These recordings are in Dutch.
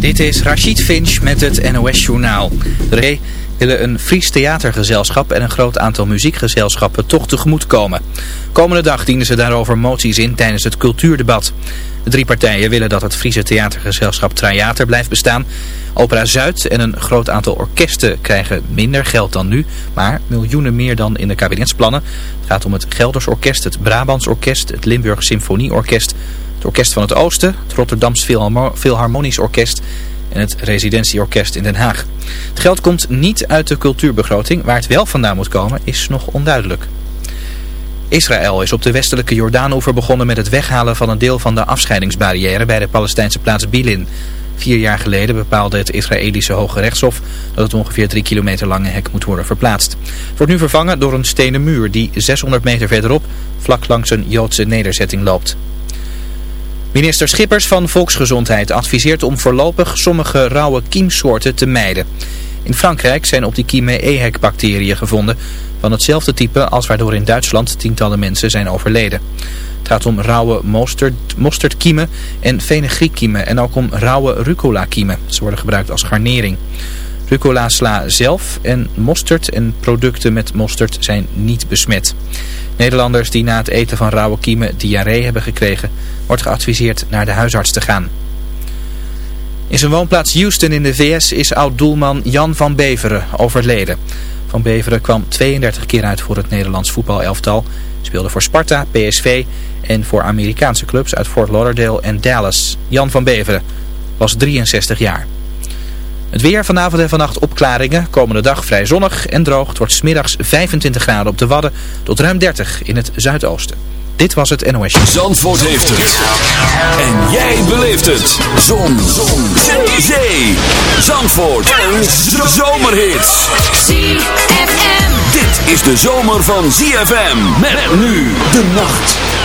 Dit is Rachid Finch met het NOS Journaal. De willen een Fries theatergezelschap en een groot aantal muziekgezelschappen toch tegemoet komen. Komende dag dienen ze daarover moties in tijdens het cultuurdebat. De drie partijen willen dat het Friese theatergezelschap Trajater blijft bestaan. Opera Zuid en een groot aantal orkesten krijgen minder geld dan nu, maar miljoenen meer dan in de kabinetsplannen. Het gaat om het Gelders Orkest, het Brabants Orkest, het Limburg Symfonieorkest het Orkest van het Oosten, het Rotterdams Philharmonisch Orkest en het Residentieorkest in Den Haag. Het geld komt niet uit de cultuurbegroting. Waar het wel vandaan moet komen is nog onduidelijk. Israël is op de westelijke Jordaanoever begonnen met het weghalen van een deel van de afscheidingsbarrière bij de Palestijnse plaats Bilin. Vier jaar geleden bepaalde het Israëlische Hoge Rechtshof dat het ongeveer drie kilometer lange hek moet worden verplaatst. Het wordt nu vervangen door een stenen muur die 600 meter verderop vlak langs een Joodse nederzetting loopt. Minister Schippers van Volksgezondheid adviseert om voorlopig sommige rauwe kiemsoorten te mijden. In Frankrijk zijn op die kiemen EHEC-bacteriën gevonden van hetzelfde type als waardoor in Duitsland tientallen mensen zijn overleden. Het gaat om rauwe mosterd, mosterdkiemen en fenugreekkiemen en ook om rauwe rucola-kiemen. Ze worden gebruikt als garnering. Rucola sla zelf en mosterd en producten met mosterd zijn niet besmet. Nederlanders die na het eten van rauwe kiemen diarree hebben gekregen, wordt geadviseerd naar de huisarts te gaan. In zijn woonplaats Houston in de VS is oud-doelman Jan van Beveren overleden. Van Beveren kwam 32 keer uit voor het Nederlands voetbalelftal. Speelde voor Sparta, PSV en voor Amerikaanse clubs uit Fort Lauderdale en Dallas. Jan van Beveren was 63 jaar. Het weer vanavond en vannacht opklaringen. Komende dag vrij zonnig en droog. Het wordt smiddags 25 graden op de Wadden tot ruim 30 in het zuidoosten. Dit was het NOS. Zandvoort heeft het. En jij beleeft het. Zon. Zon. Zee. Zee. Zandvoort. Een zomerhit. ZFM. Dit is de zomer van ZFM. Met nu de nacht.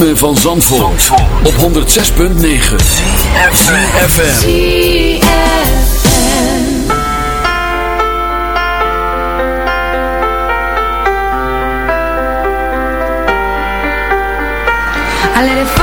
ritme van Zandvoort, Zandvoort. op 106.9 CFFM I let it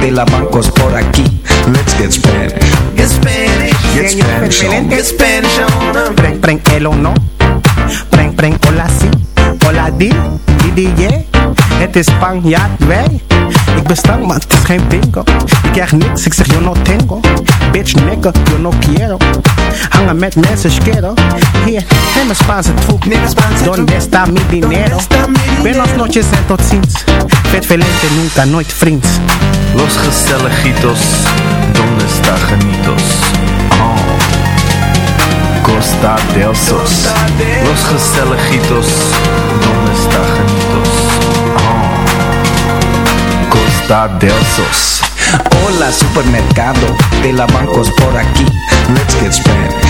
de la bancos por aquí. Let's get Spanish. Get Spanish, Get Spanish on. get Spanish on. Preng, preng, el o no. Preng, preng, hola si. Hola di, di, di, yeah. Het is Spanjaard, wij. Ik ben stank, maar het is geen bingo. Ik krijg niks, ik zeg yo no tengo. Bitch, nigga, yo no quiero. Hangen met mensen, schero. Hier, neem een Spaanse troep. Neem een Spaanse troep. Donde está mi dinero? Donde está mi dinero? Buenos noches en tot ziens. Vet velente, nunca, nooit vriends. Los Gestelejitos, ¿dónde está Janitos? Oh. Costa del Sos. Los Gestelejitos, ¿dónde está Janitos? Oh. Costa del Sos. Hola supermercado de la bancos por aquí. Let's get Spanish.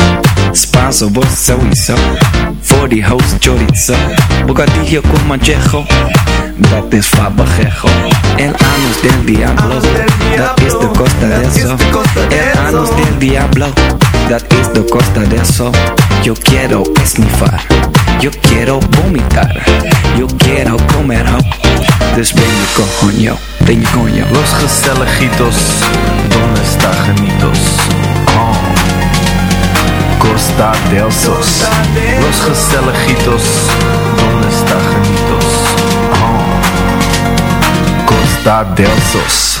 Spanso, vos sowieso. Voor die host chorizo. Bocadillo con manchejo. Dat is fabajejo. El anus del diablo. Dat is de costa de eso. El anus del diablo. Dat is de costa de eso. Yo quiero esnifar. Yo quiero vomitar. Yo quiero comer ho. Dus ben je coño, ben je coño. Los Gestelejitos, ¿dónde está Janitos? Oh. Costa del Sos. Los Gestelejitos, ¿dónde está Janitos? Oh. Costa del.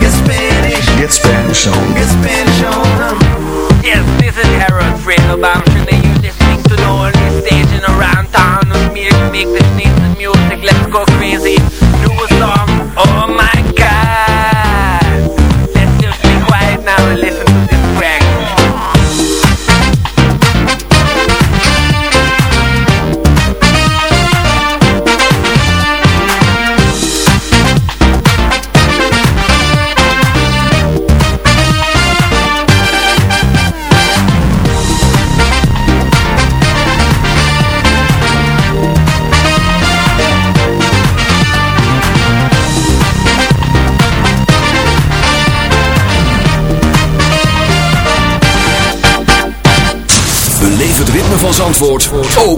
Get Spanish, Get Spanish on. get Spanish on. Yes, this is Harold Fredo Bamshin and you're listening to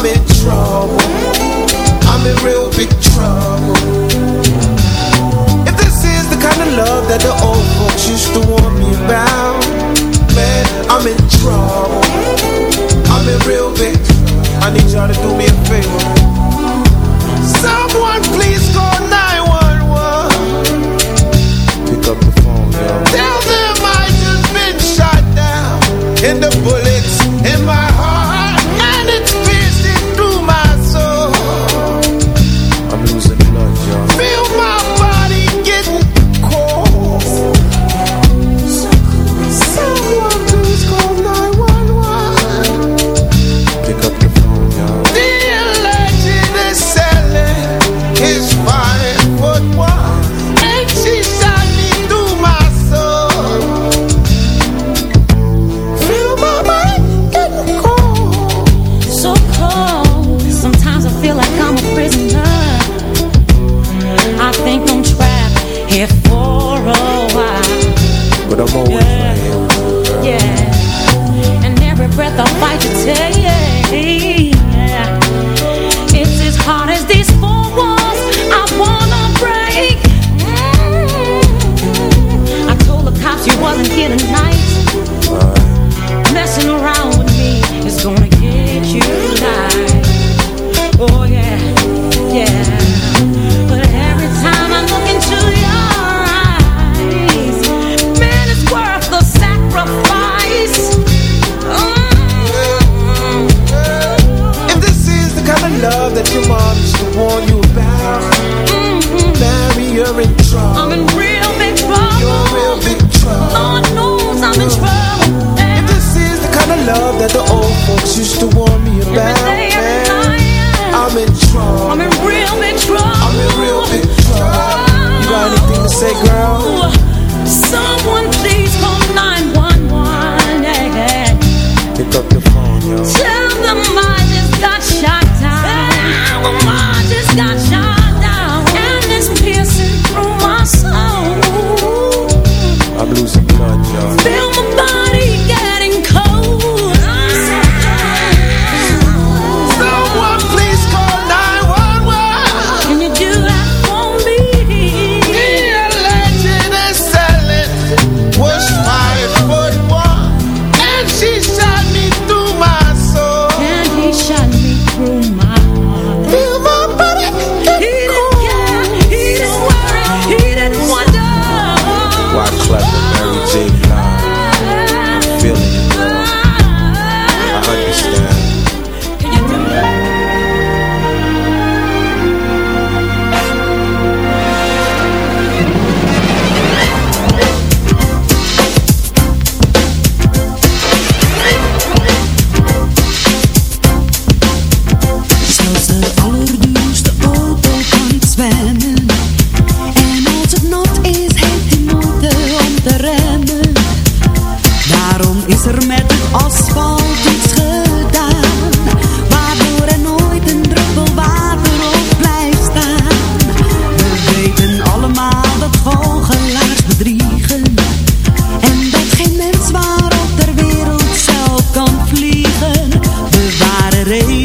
I'm in trouble. I'm in real big trouble. If this is the kind of love that the old folks used to warn me about, man, I'm in trouble. I'm in real big. I need y'all to do me a favor.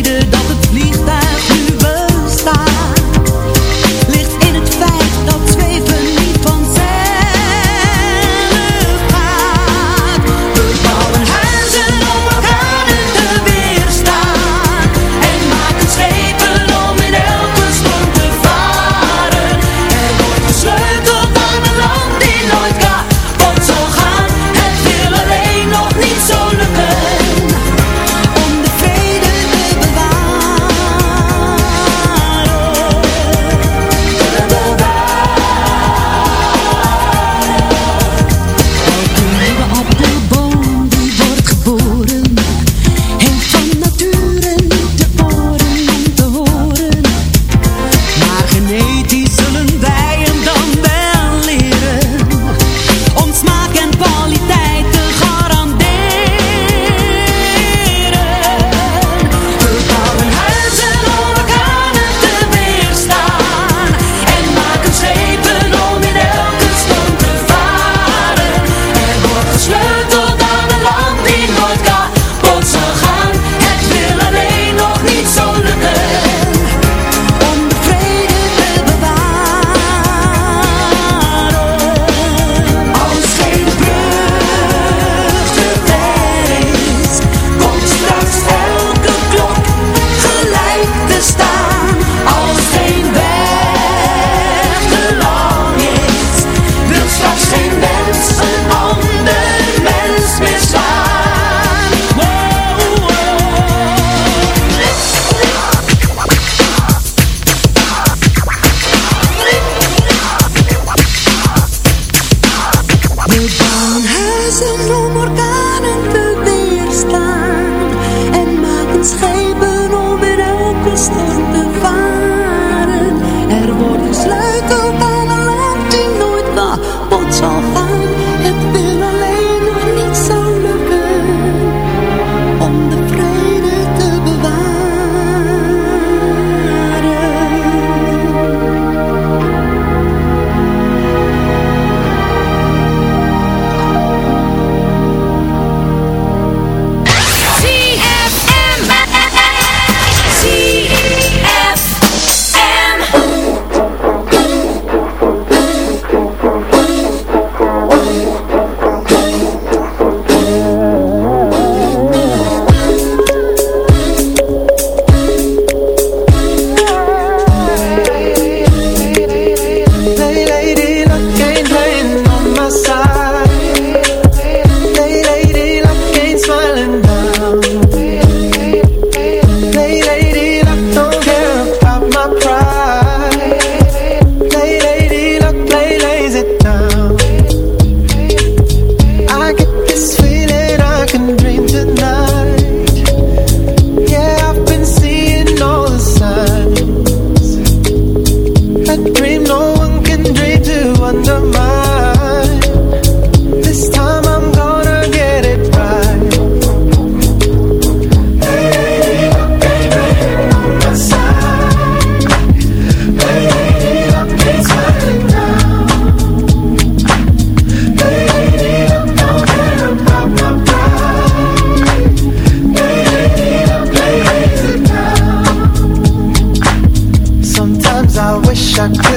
de danser doesn't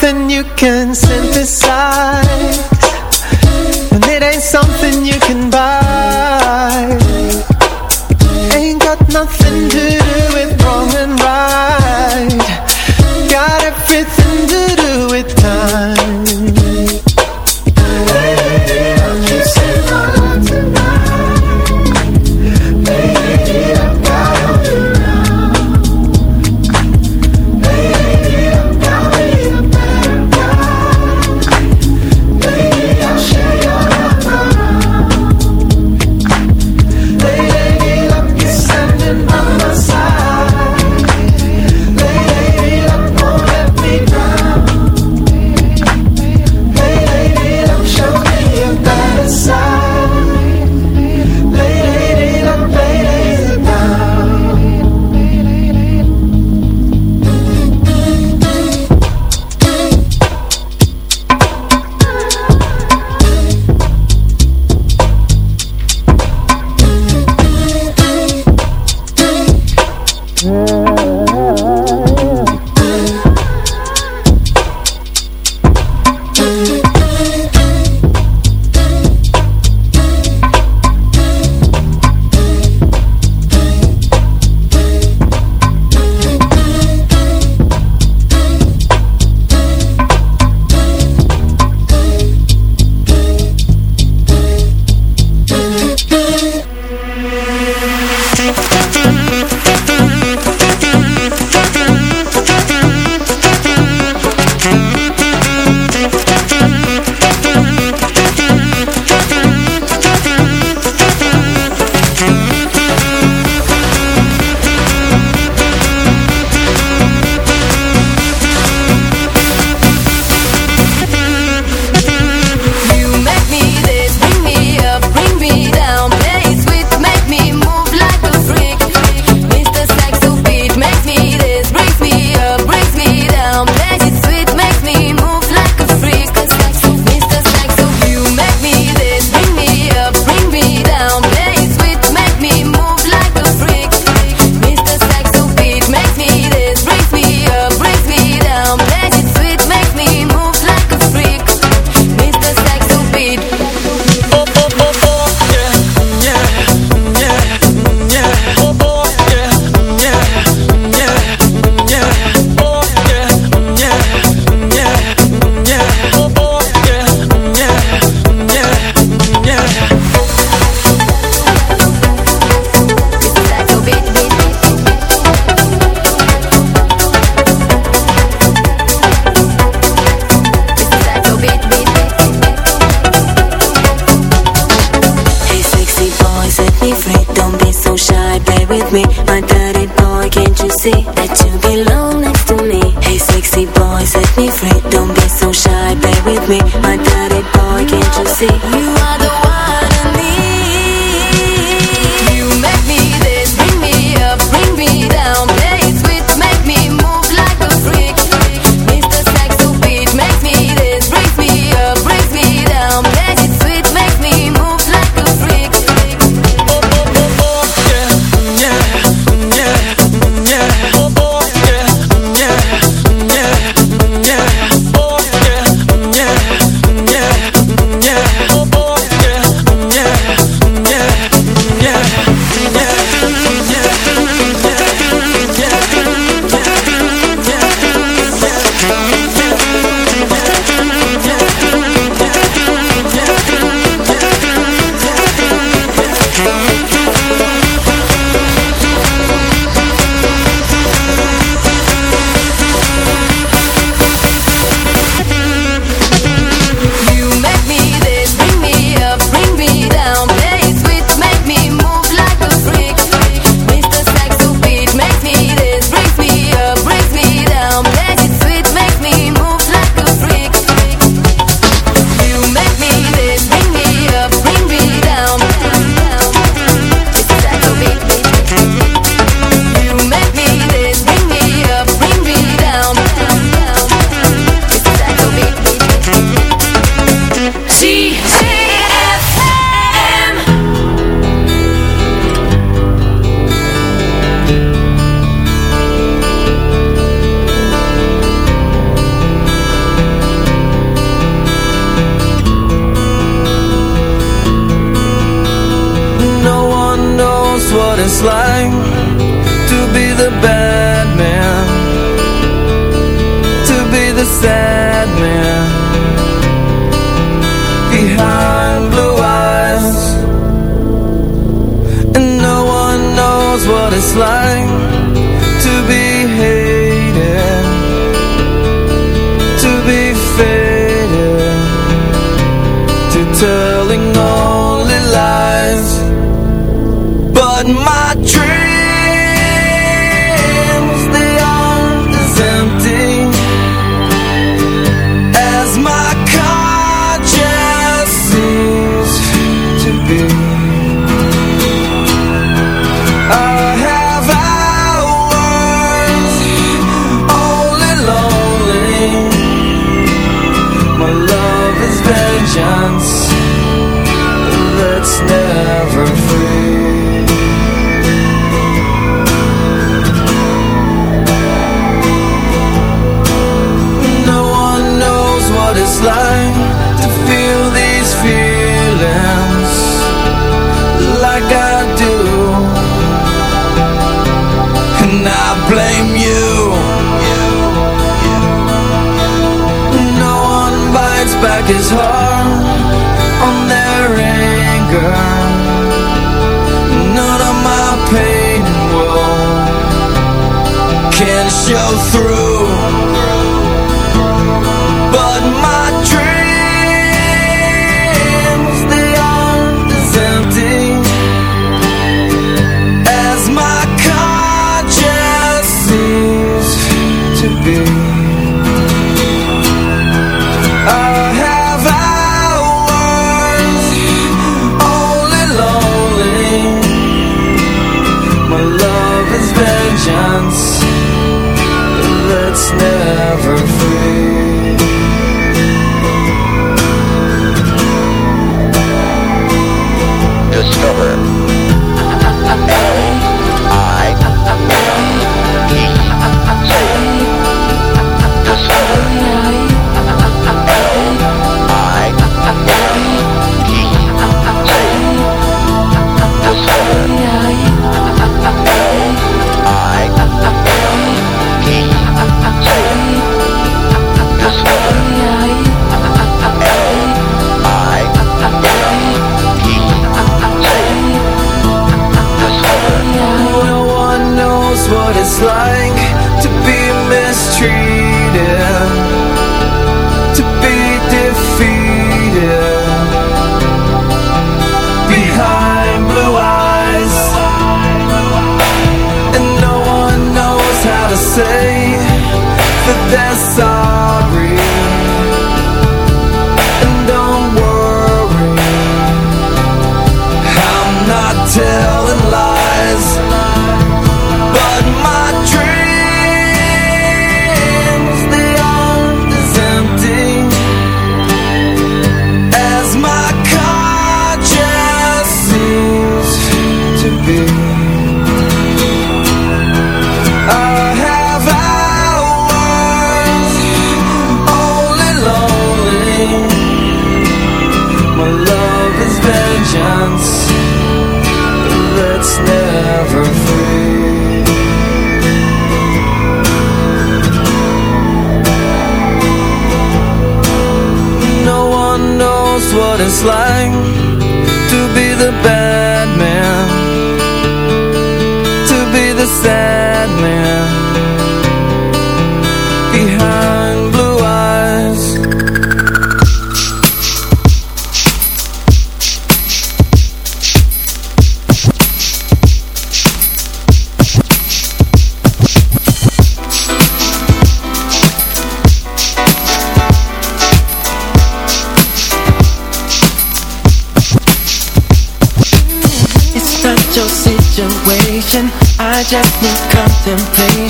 Then you can synthesize.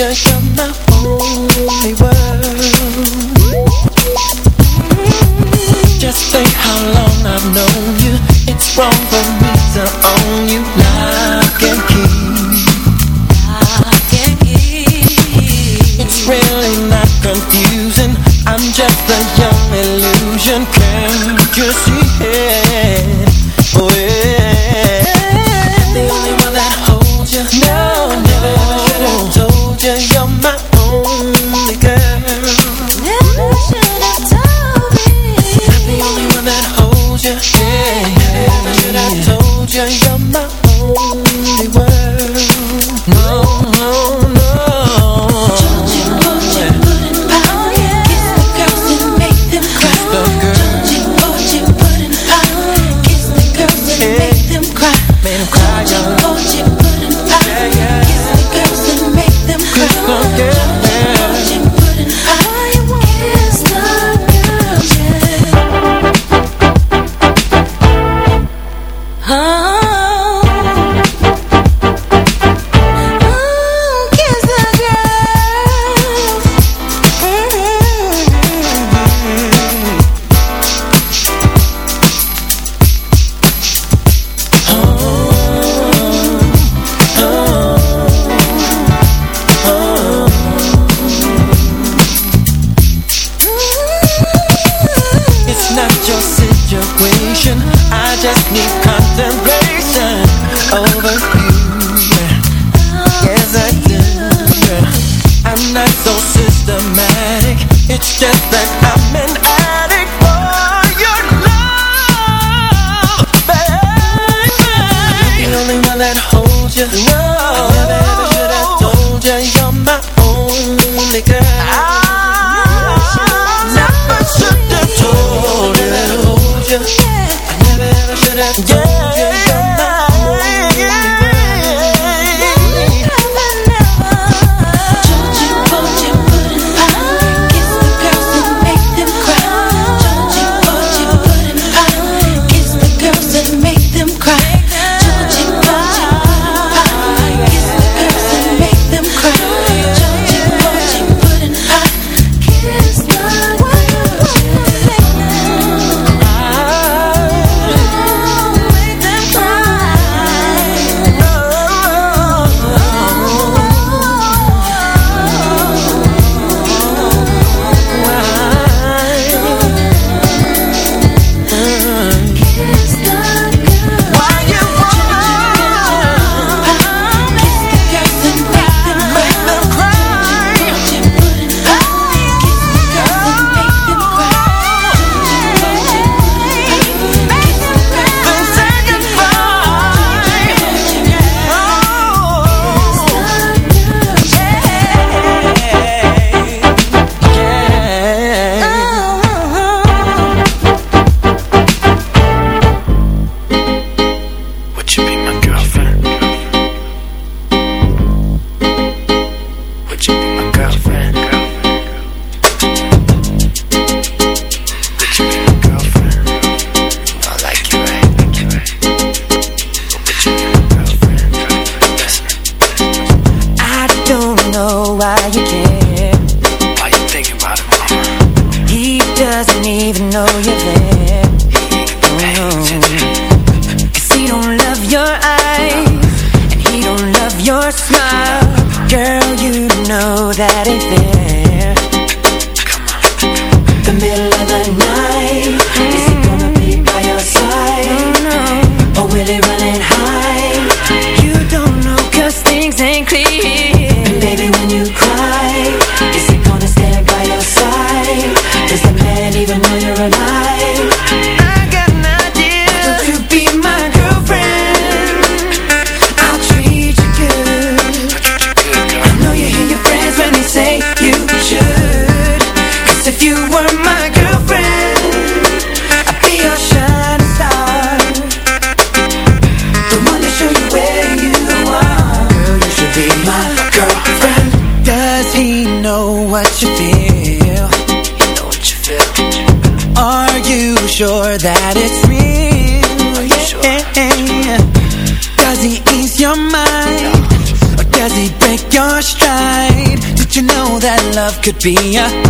Yes, I'm the only one. Just think how long I've known you. It's wrong. know why you care. Why you thinking about him? He doesn't even know you're there. Could be a